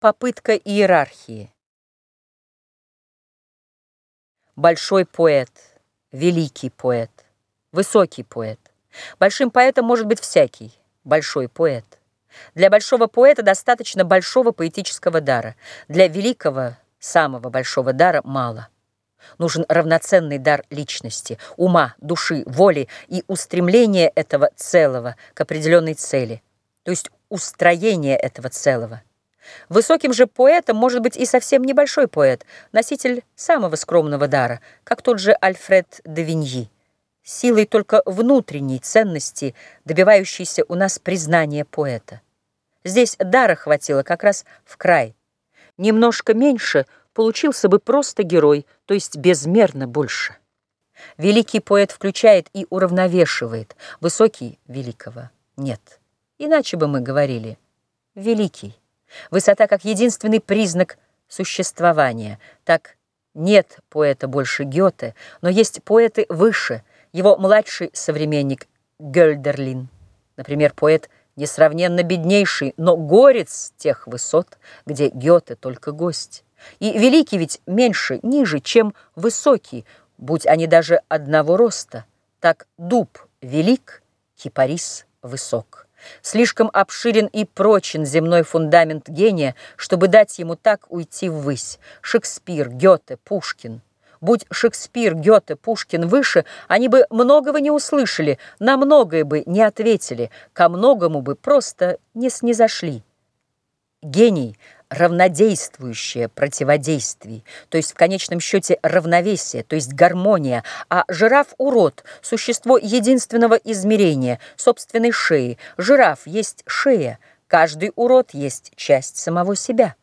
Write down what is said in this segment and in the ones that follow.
Попытка иерархии. Большой поэт, великий поэт, высокий поэт. Большим поэтом может быть всякий, большой поэт. Для большого поэта достаточно большого поэтического дара. Для великого, самого большого дара мало. Нужен равноценный дар личности, ума, души, воли и устремление этого целого к определенной цели, то есть устроение этого целого. Высоким же поэтом может быть и совсем небольшой поэт, носитель самого скромного дара, как тот же Альфред де Виньи, силой только внутренней ценности, добивающейся у нас признания поэта. Здесь дара хватило как раз в край. Немножко меньше получился бы просто герой, то есть безмерно больше. Великий поэт включает и уравновешивает, высокий — великого нет. Иначе бы мы говорили «великий». Высота как единственный признак существования. Так нет поэта больше Гёте, но есть поэты выше, его младший современник Гёльдерлин. Например, поэт несравненно беднейший, но горец тех высот, где Гёте только гость. И великий ведь меньше, ниже, чем высокий, будь они даже одного роста. Так дуб велик, кипарис высок. Слишком обширен и прочен земной фундамент гения, чтобы дать ему так уйти ввысь. Шекспир, Гёте, Пушкин. Будь Шекспир, Гёте, Пушкин выше, они бы многого не услышали, на многое бы не ответили, ко многому бы просто не снизошли. Гений — равнодействующее противодействий, то есть в конечном счете равновесие, то есть гармония, а жираф – урод, существо единственного измерения, собственной шеи. Жираф есть шея, каждый урод есть часть самого себя.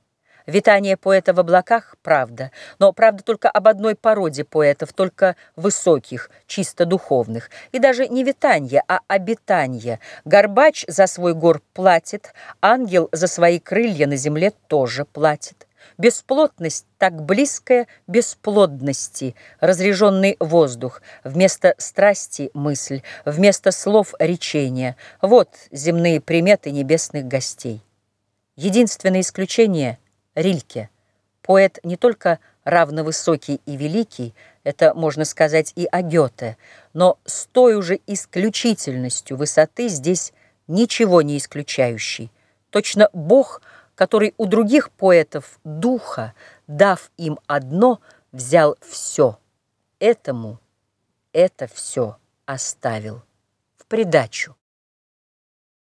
Витание поэта в облаках – правда, но правда только об одной породе поэтов, только высоких, чисто духовных. И даже не витание, а обитание. Горбач за свой гор платит, ангел за свои крылья на земле тоже платит. Бесплотность так близкая бесплодности, разреженный воздух, вместо страсти мысль, вместо слов речения. Вот земные приметы небесных гостей. Единственное исключение — Рильке. Поэт не только равновысокий и великий, это можно сказать и о Гёте, но с той уже исключительностью высоты здесь ничего не исключающий. Точно Бог, который у других поэтов духа, дав им одно, взял все. Этому это все оставил в придачу.